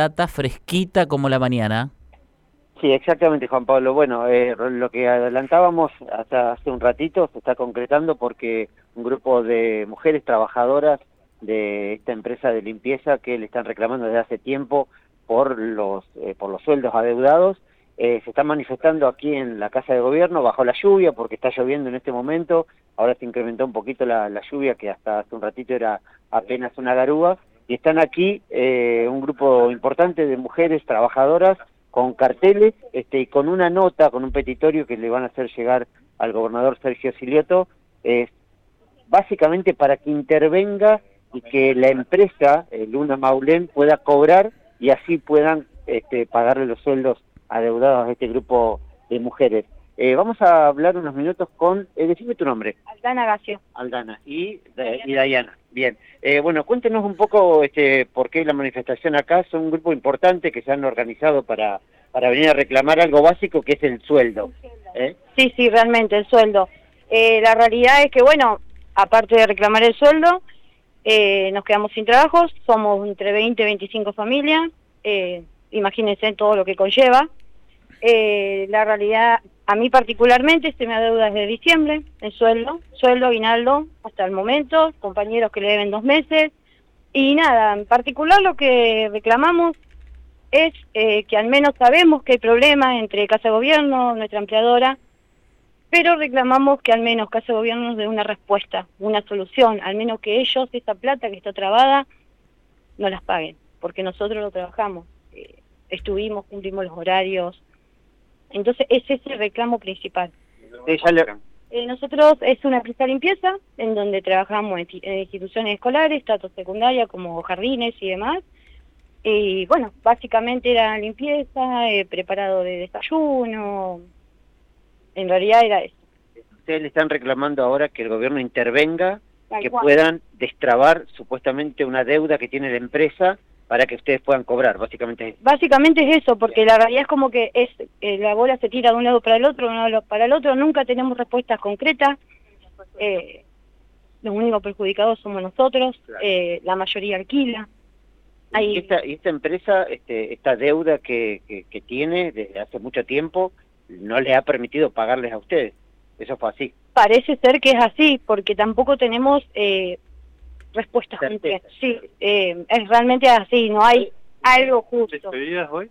data fresquita como la mañana. Sí, exactamente, Juan Pablo. Bueno, eh, lo que adelantábamos hasta hace un ratito se está concretando porque un grupo de mujeres trabajadoras de esta empresa de limpieza que le están reclamando desde hace tiempo por los eh, por los sueldos adeudados eh, se están manifestando aquí en la casa de gobierno bajo la lluvia porque está lloviendo en este momento ahora se incrementó un poquito la lluvia que hasta hace un ratito era apenas una garúa y están aquí eh, un grupo importante de mujeres trabajadoras con carteles este, y con una nota, con un petitorio que le van a hacer llegar al gobernador Sergio Silioto, básicamente para que intervenga y que la empresa, eh, Luna Maulén, pueda cobrar y así puedan este, pagarle los sueldos adeudados a este grupo de mujeres. Eh, vamos a hablar unos minutos con, eh, decime tu nombre. Aldana Gacio. Aldana y, y Dayana. Bien. Eh, bueno, cuéntenos un poco este, por qué la manifestación acá. Son un grupo importante que se han organizado para, para venir a reclamar algo básico que es el sueldo. ¿eh? Sí, sí, realmente, el sueldo. Eh, la realidad es que, bueno, aparte de reclamar el sueldo, eh, nos quedamos sin trabajos, somos entre 20 y 25 familias, eh, imagínense todo lo que conlleva. Eh, la realidad, a mí particularmente, se me adeuda desde diciembre, el sueldo, sueldo, aguinaldo, hasta el momento, compañeros que le deben dos meses, y nada, en particular lo que reclamamos es eh, que al menos sabemos que hay problemas entre Casa de Gobierno, nuestra empleadora, pero reclamamos que al menos Casa de Gobierno nos dé una respuesta, una solución, al menos que ellos, esa plata que está trabada, no las paguen, porque nosotros lo trabajamos, eh, estuvimos, cumplimos los horarios, entonces ese es el reclamo principal. Eh, nosotros es una empresa de limpieza en donde trabajamos en, en instituciones escolares, tanto secundaria como jardines y demás. Y bueno, básicamente era limpieza, eh, preparado de desayuno, en realidad era eso. Ustedes le están reclamando ahora que el gobierno intervenga, Tal que cual. puedan destrabar supuestamente una deuda que tiene la empresa para que ustedes puedan cobrar, básicamente es eso. Básicamente es eso, porque la realidad es como que es eh, la bola se tira de un lado para el otro, de un lado para el otro, nunca tenemos respuestas concretas. Eh, los únicos perjudicados somos nosotros, Claro. eh, la mayoría alquila. Ahí- Y esta, y esta empresa, este, esta deuda que, que, que tiene desde hace mucho tiempo, no les ha permitido pagarles a ustedes. Eso fue así. Parece ser que es así, porque tampoco tenemos eh, concretas. Sí, eh, es realmente así, no hay algo justo. ¿Despedidas hoy?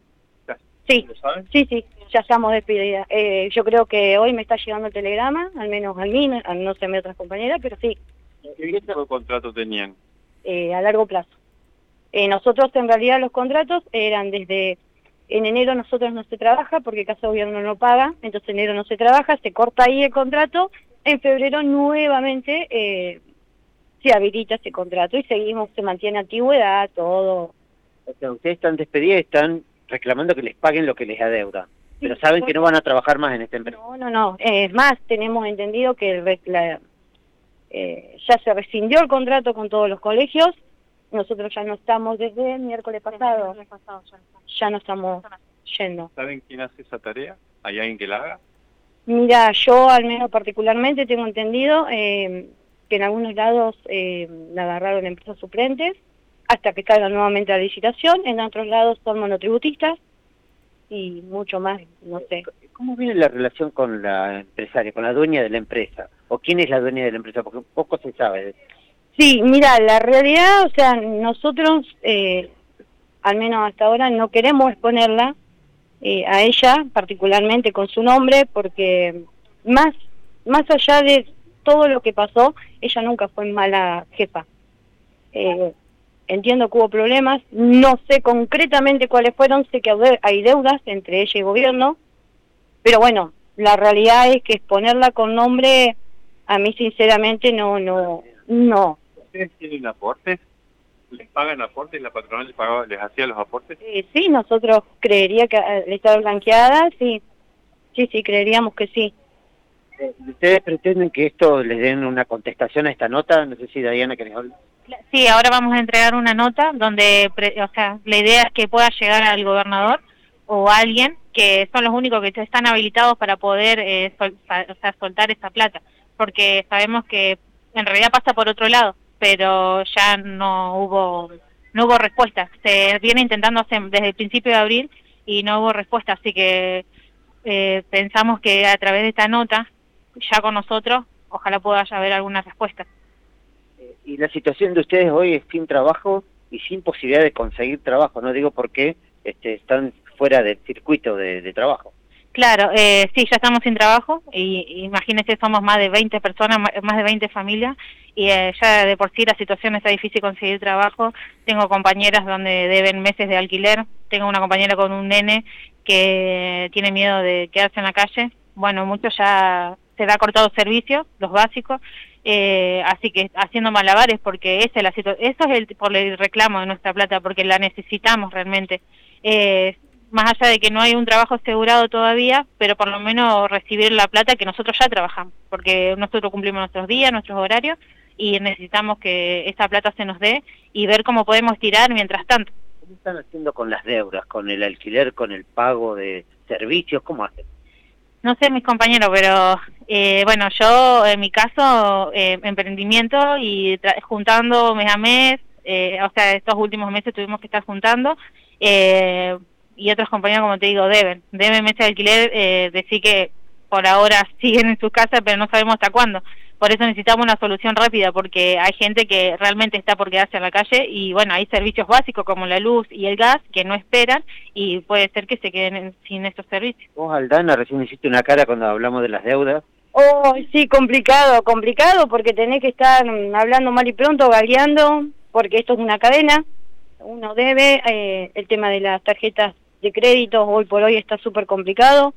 Sí, ¿Lo saben? sí, sí, ya estamos despedidas. Eh, yo creo que hoy me está llegando el telegrama, al menos a mí, a no sé a mis otras compañeras, pero sí, ¿Qué tipo de contrato tenían? eh, a largo plazo. Eh, nosotros en realidad los contratos eran desde en enero nosotros no se trabaja porque Casa de Gobierno no paga, entonces en enero no se trabaja, se corta ahí el contrato, en febrero nuevamente eh, se habilita ese contrato y seguimos, se mantiene antigüedad, todo. O sea, ustedes están despedidas y están reclamando que les paguen lo que les adeuda. Pero Sí, saben que no van a trabajar más en esta empresa. No, no, no. Es más, tenemos entendido que el la- eh, ya se rescindió el contrato con todos los colegios. Nosotros ya no estamos desde el miércoles pasado. Ya no estamos yendo. ¿Saben quién hace esa tarea? ¿Hay alguien que la haga? Mira, yo al menos particularmente tengo entendido eh, que en algunos lados eh, la agarraron empresas suplentes hasta que caiga nuevamente la licitación. En otros lados son monotributistas y mucho más, no sé. ¿Cómo viene la relación con la empresaria, con la dueña de la empresa? ¿O quién es la dueña de la empresa? Porque poco se sabe. Sí, mira, la realidad, o sea, nosotros, eh, al menos hasta ahora, no queremos exponerla eh, a ella, particularmente con su nombre, porque más, más allá de todo lo que pasó, ella nunca fue mala jefa. Eh, entiendo que hubo problemas, no sé concretamente cuáles fueron, sé que hay deudas entre ella y gobierno, pero bueno, la realidad es que exponerla con nombre, a mí sinceramente no, no, no. ¿Ustedes tienen aportes? ¿Les pagan aportes? ¿La patronal les, pagaba, les hacía los aportes? Eh, sí, nosotros creería que al estar blanqueada, sí, sí, sí, creeríamos que sí. ¿Ustedes pretenden que esto les den una contestación a esta nota? No sé si Diana querés hablar. Sí, ahora vamos a entregar una nota donde, o sea, la idea es que pueda llegar al gobernador o alguien que son los únicos que están habilitados para poder eh, sol- o soltar esa plata, porque sabemos que en realidad pasa por otro lado, pero ya no hubo no hubo respuesta. Se viene intentando hacer desde el principio de abril y no hubo respuesta, así que eh, pensamos que a través de esta nota, ya con nosotros, ojalá pueda haber alguna respuesta. Y la situación de ustedes hoy es sin trabajo y sin posibilidad de conseguir trabajo, no digo porque este, están fuera del circuito de, trabajo. Claro, eh, sí, ya estamos sin trabajo y imagínense, somos más de 20 personas, más de 20 familias y eh, ya de por sí la situación está difícil conseguir trabajo. Tengo compañeras donde deben meses de alquiler, tengo una compañera con un nene que tiene miedo de quedarse en la calle. Bueno, mucho ya se le ha cortado servicios, los básicos, eh, así que haciendo malabares porque esa es la eso es el por el reclamo de nuestra plata porque la necesitamos realmente. Eh, más allá de que no hay un trabajo asegurado todavía pero por lo menos recibir la plata que nosotros ya trabajamos porque nosotros cumplimos nuestros días nuestros horarios y necesitamos que esa plata se nos dé y ver cómo podemos tirar mientras tanto. ¿Cómo están haciendo con las deudas con el alquiler con el pago de servicios cómo hacen no sé mis compañeros, pero eh, bueno, yo en mi caso, eh, emprendimiento y juntando mes a mes, eh, o sea, estos últimos meses tuvimos que estar juntando, y otros compañeros, como te digo, deben, deben meses de alquiler, decir que por ahora siguen en su casa, pero no sabemos hasta cuándo. Por eso necesitamos una solución rápida, porque hay gente que realmente está por quedarse en la calle y bueno, hay servicios básicos como la luz y el gas que no esperan y puede ser que se queden sin estos servicios. Vos, Aldana, recién hiciste una cara cuando hablamos de las deudas. Oh, sí, complicado, complicado, porque tenés que estar hablando mal y pronto, galeando, porque esto es una cadena. Uno debe, eh, el tema de las tarjetas de crédito hoy por hoy está súper complicado.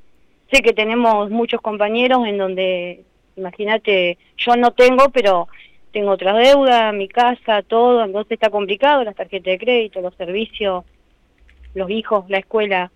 Sé que tenemos muchos compañeros en donde imagínate, yo no tengo, pero tengo otra deuda, mi casa, todo, entonces está complicado, las tarjetas de crédito, los servicios, los hijos, la escuela,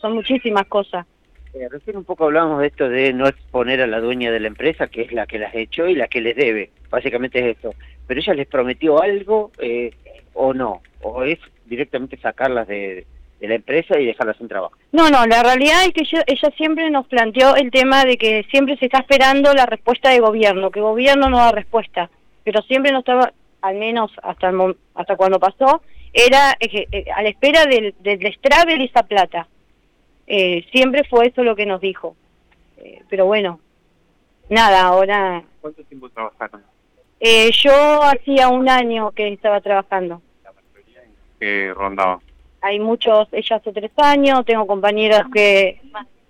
son muchísimas cosas. Eh, recién un poco hablábamos de esto de no exponer a la dueña de la empresa, que es la que las hecho y la que les debe, básicamente es eso. Pero ella les prometió algo eh, o no, o es directamente sacarlas de, de la empresa y dejarla sin trabajo. No, no, la realidad es que ella, siempre nos planteó el tema de que siempre se está esperando la respuesta de gobierno, que gobierno no da respuesta, pero siempre no estaba, al menos hasta hasta cuando pasó, era eh, eh, a la espera del, del destrabe de esa plata. Eh, siempre fue eso lo que nos dijo. pero bueno, nada, ahora... ¿Cuánto tiempo trabajaron? yo hacía un año que estaba trabajando. ¿La mayoría en qué rondaba? Hay muchos, ella hace tres años, tengo compañeros que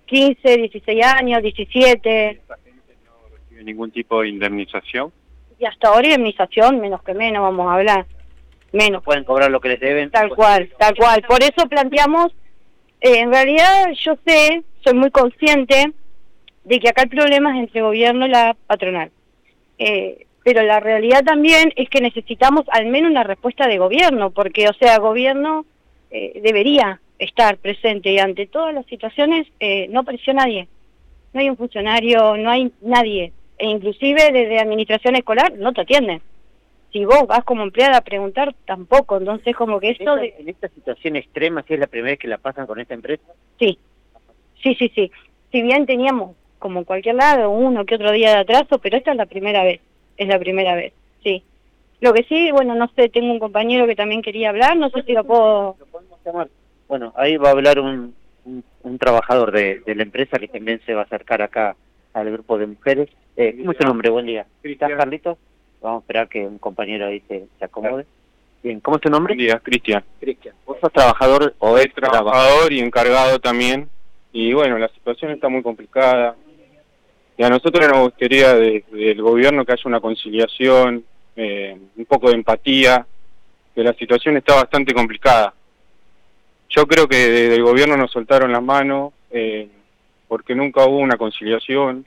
15, 16 años, 17. ¿Esta gente no recibe ningún tipo de indemnización? Y hasta ahora indemnización, menos que menos, vamos a hablar. Menos. Pueden cobrar lo que les deben. Tal cual, tal cual. Por eso planteamos, eh, en realidad yo sé, soy muy consciente de que acá el problema es entre gobierno y la patronal. Eh, pero la realidad también es que necesitamos al menos una respuesta de gobierno, porque, o sea, gobierno eh, debería estar presente y ante todas las situaciones eh, no apareció nadie. No hay un funcionario, no hay nadie. E inclusive desde administración escolar no te atienden. Si vos vas como empleada a preguntar, tampoco. Entonces como que esto... ¿En esta situación extrema, si es la primera vez que la pasan con esta empresa? Sí, sí, sí, sí. Si bien teníamos, como en cualquier lado, uno que otro día de atraso, pero esta es la primera vez. Es la primera vez, sí. Lo que sí, bueno, no sé, tengo un compañero que también quería hablar, no sé si lo puedo... Bueno, ahí va a hablar un, un, trabajador de, de, la empresa que también se va a acercar acá al grupo de mujeres. Eh, ¿Cómo es tu nombre? Buen día. ¿Estás, Carlitos? Vamos a esperar que un compañero ahí se, se acomode. Bien, ¿cómo es tu nombre? Buen día, Cristian. Cristian. ¿Vos sos trabajador o es trabajador y encargado también? Y bueno, la situación está muy complicada. Y a nosotros nos gustaría del gobierno que haya una conciliación, eh, un poco de empatía, que la situación está bastante complicada. Yo creo que desde el gobierno nos soltaron las manos eh, porque nunca hubo una conciliación.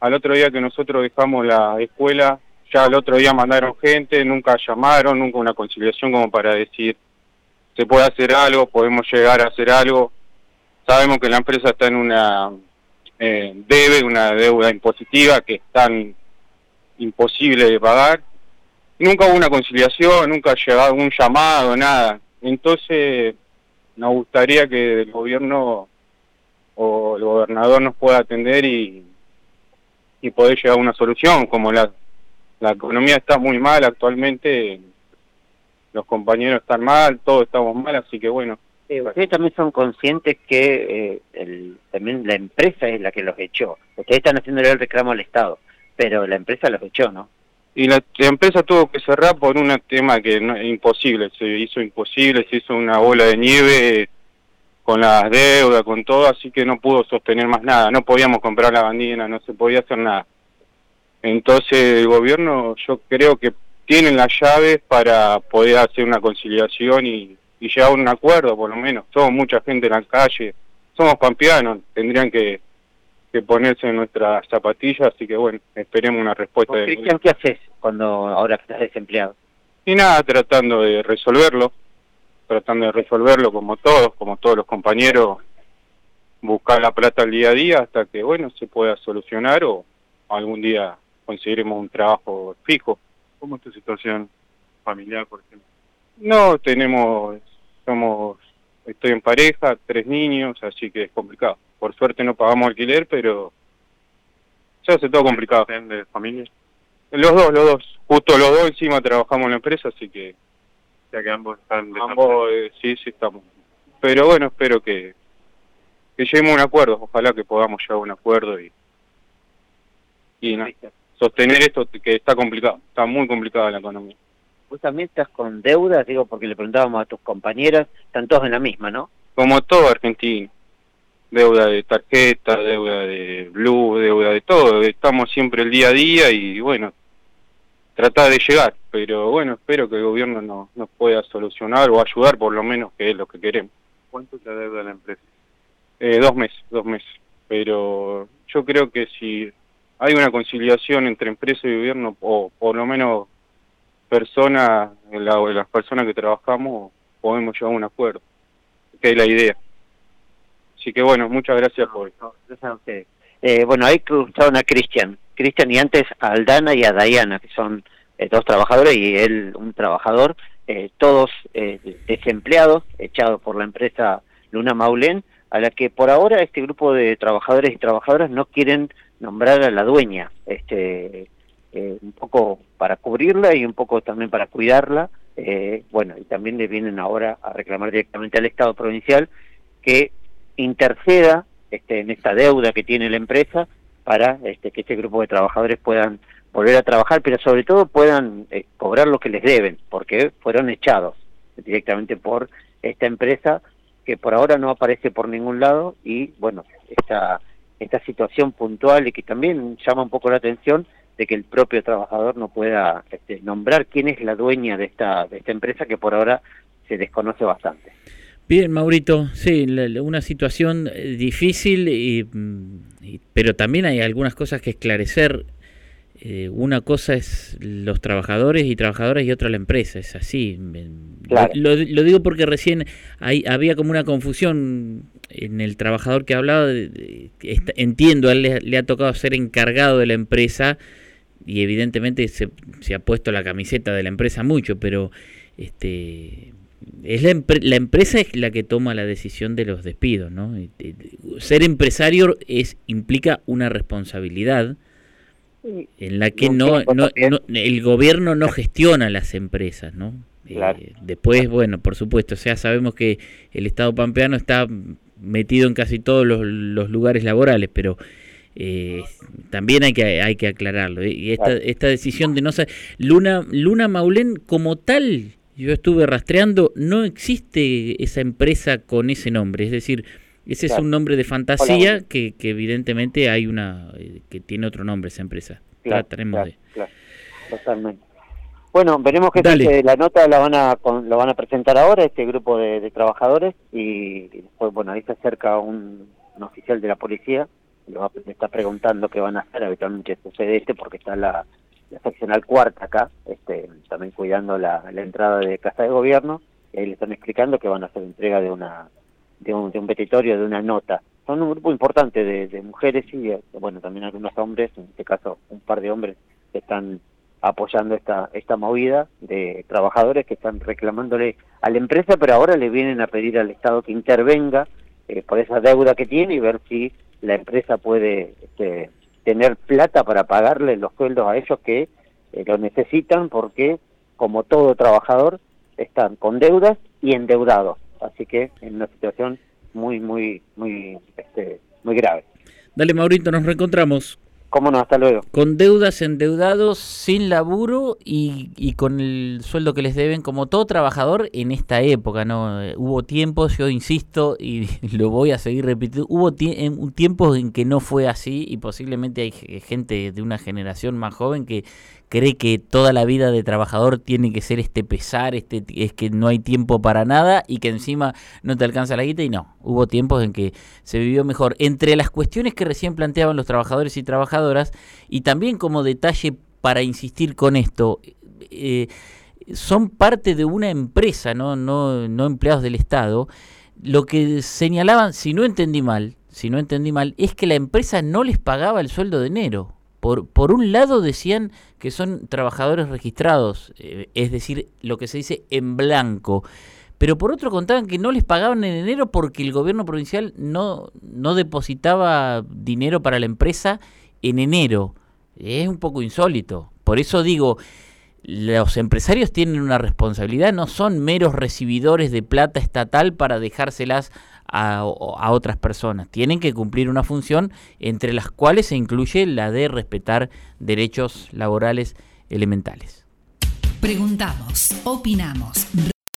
Al otro día que nosotros dejamos la escuela, ya al otro día mandaron gente, nunca llamaron, nunca una conciliación como para decir se puede hacer algo, podemos llegar a hacer algo. Sabemos que la empresa está en una eh, debe, una deuda impositiva que es tan imposible de pagar nunca hubo una conciliación, nunca ha llegado un llamado, nada. Entonces, nos gustaría que el gobierno o el gobernador nos pueda atender y, y poder llegar a una solución, como la, la economía está muy mal actualmente, los compañeros están mal, todos estamos mal, así que bueno. Eh, ustedes también son conscientes que eh, el, también la empresa es la que los echó. Ustedes están haciendo el reclamo al Estado, pero la empresa los echó, ¿no? Y la, empresa tuvo que cerrar por un tema que no, imposible, se hizo imposible, se hizo una bola de nieve con las deudas, con todo, así que no pudo sostener más nada, no podíamos comprar la bandina, no se podía hacer nada. Entonces el gobierno yo creo que tienen las llaves para poder hacer una conciliación y, llegar a un acuerdo por lo menos. Somos mucha gente en la calle, somos pampeanos, tendrían que, ponerse en nuestras zapatillas, así que bueno, esperemos una respuesta. De Cristian, ¿qué haces cuando ahora estás desempleado? Y nada, tratando de resolverlo, tratando de resolverlo como todos, como todos los compañeros, buscar la plata al día a día hasta que, bueno, se pueda solucionar o algún día conseguiremos un trabajo fijo. ¿Cómo es tu situación familiar, por ejemplo? No, tenemos, somos, estoy en pareja, tres niños, así que es complicado. Por suerte no pagamos alquiler, pero se hace todo complicado. ¿De familia? Los dos, los dos. Justo los dos encima trabajamos en la empresa, así que que ambos están... Ambos, eh, sí, sí estamos. Pero bueno, espero que, que lleguemos a un acuerdo, ojalá que podamos llegar a un acuerdo y, y sostener esto que está complicado, está muy complicada la economía. Vos también estás con deudas, digo, porque le preguntábamos a tus compañeras, están todos en la misma, ¿no? Como todo argentino, deuda de tarjeta, deuda de blue, deuda de todo, estamos siempre el día a día y bueno, tratar de llegar, pero bueno, espero que el gobierno nos, pueda solucionar o ayudar por lo menos, que es lo que queremos. ¿Cuánto te deuda la empresa? Eh, dos meses, dos meses, pero yo creo que si hay una conciliación entre empresa y gobierno, o por lo menos personas, las personas que trabajamos, podemos llegar a un acuerdo, que es la idea. Así que bueno, muchas gracias por... Gracias a ustedes. Eh, bueno, ahí cruzaron a Cristian, Cristian y antes a Aldana y a Dayana, que son eh, dos trabajadores y él un trabajador, eh, todos eh, desempleados, echados por la empresa Luna Maulén, a la que por ahora este grupo de trabajadores y trabajadoras no quieren nombrar a la dueña, este, un poco para cubrirla y un poco también para cuidarla, bueno, y también le vienen ahora a reclamar directamente al Estado provincial que interceda este, en esta deuda que tiene la empresa para este, que este grupo de trabajadores puedan volver a trabajar, pero sobre todo puedan eh, cobrar lo que les deben, porque fueron echados directamente por esta empresa que por ahora no aparece por ningún lado y bueno, esta, esta situación puntual y que también llama un poco la atención de que el propio trabajador no pueda este, nombrar quién es la dueña de esta, de esta empresa que por ahora se desconoce bastante. Bien, Maurito, sí, una situación eh, difícil, mm, y, pero también hay algunas cosas que esclarecer. Eh, una cosa es los trabajadores y trabajadoras y otra la empresa, es así. Lo, digo porque recién hay, había como una confusión en el trabajador que hablaba, de, entiendo, a él le, le, ha tocado ser encargado de la empresa y evidentemente se, se ha puesto la camiseta de la empresa mucho, pero este es la, la, empresa es la que toma la decisión de los despidos, ¿no? Ser empresario es implica una responsabilidad en la que no, no, el gobierno no gestiona las empresas, ¿no? Eh, después, bueno, por supuesto, o sea, sabemos que el Estado pampeano está metido en casi todos los, lugares laborales, pero eh, también hay que hay que aclararlo. Y esta, esta decisión de no ser Luna Luna Maulén como tal yo estuve rastreando, no existe esa empresa con ese nombre, es decir, ese es un nombre de fantasía que, que, evidentemente hay una eh, que tiene otro nombre esa empresa. Claro, de... totalmente. Bueno, veremos que la nota la van a la van a presentar ahora este grupo de, trabajadores y, después bueno ahí se acerca un, oficial de la policía le, va, le está preguntando qué van a hacer habitualmente sucede este porque está la la seccional cuarta acá, también cuidando la, entrada de casa de gobierno, y ahí le están explicando que van a hacer entrega de una de un, de un petitorio, de una nota. Son un grupo importante de, mujeres y, eh, bueno, también algunos hombres, en este caso un par de hombres que están apoyando esta esta movida de trabajadores que están reclamándole a la empresa, pero ahora le vienen a pedir al Estado que intervenga eh, por esa deuda que tiene y ver si la empresa puede este, tener plata para pagarle los sueldos a ellos que eh, lo necesitan porque, como todo trabajador, están con deudas y endeudados. Así que en una situación muy, muy, muy, este, muy grave. Dale, Maurito, nos reencontramos. ¿Cómo no? Hasta luego. Con deudas, endeudados, sin laburo y, y, con el sueldo que les deben, como todo trabajador en esta época, ¿no? Hubo tiempos, yo insisto, y lo voy a seguir repitiendo, hubo tiempos en que no fue así y posiblemente hay gente de una generación más joven que cree que toda la vida de trabajador tiene que ser este pesar, este es que no hay tiempo para nada y que encima no te alcanza la guita y no, hubo tiempos en que se vivió mejor. Entre las cuestiones que recién planteaban los trabajadores y trabajadoras y también como detalle para insistir con esto, eh, son parte de una empresa, ¿no? No, no empleados del Estado. Lo que señalaban, si no entendí mal, si no entendí mal, es que la empresa no les pagaba el sueldo de enero. Por, un lado decían que son trabajadores registrados, eh, es decir, lo que se dice en blanco, pero por otro contaban que no les pagaban en enero porque el gobierno provincial no depositaba dinero para la empresa en enero. Es un poco insólito. Por eso digo, los empresarios tienen una responsabilidad, no son meros recibidores de plata estatal para dejárselas a, otras personas. Tienen que cumplir una función entre las cuales se incluye la de respetar derechos laborales elementales. Preguntamos, opinamos,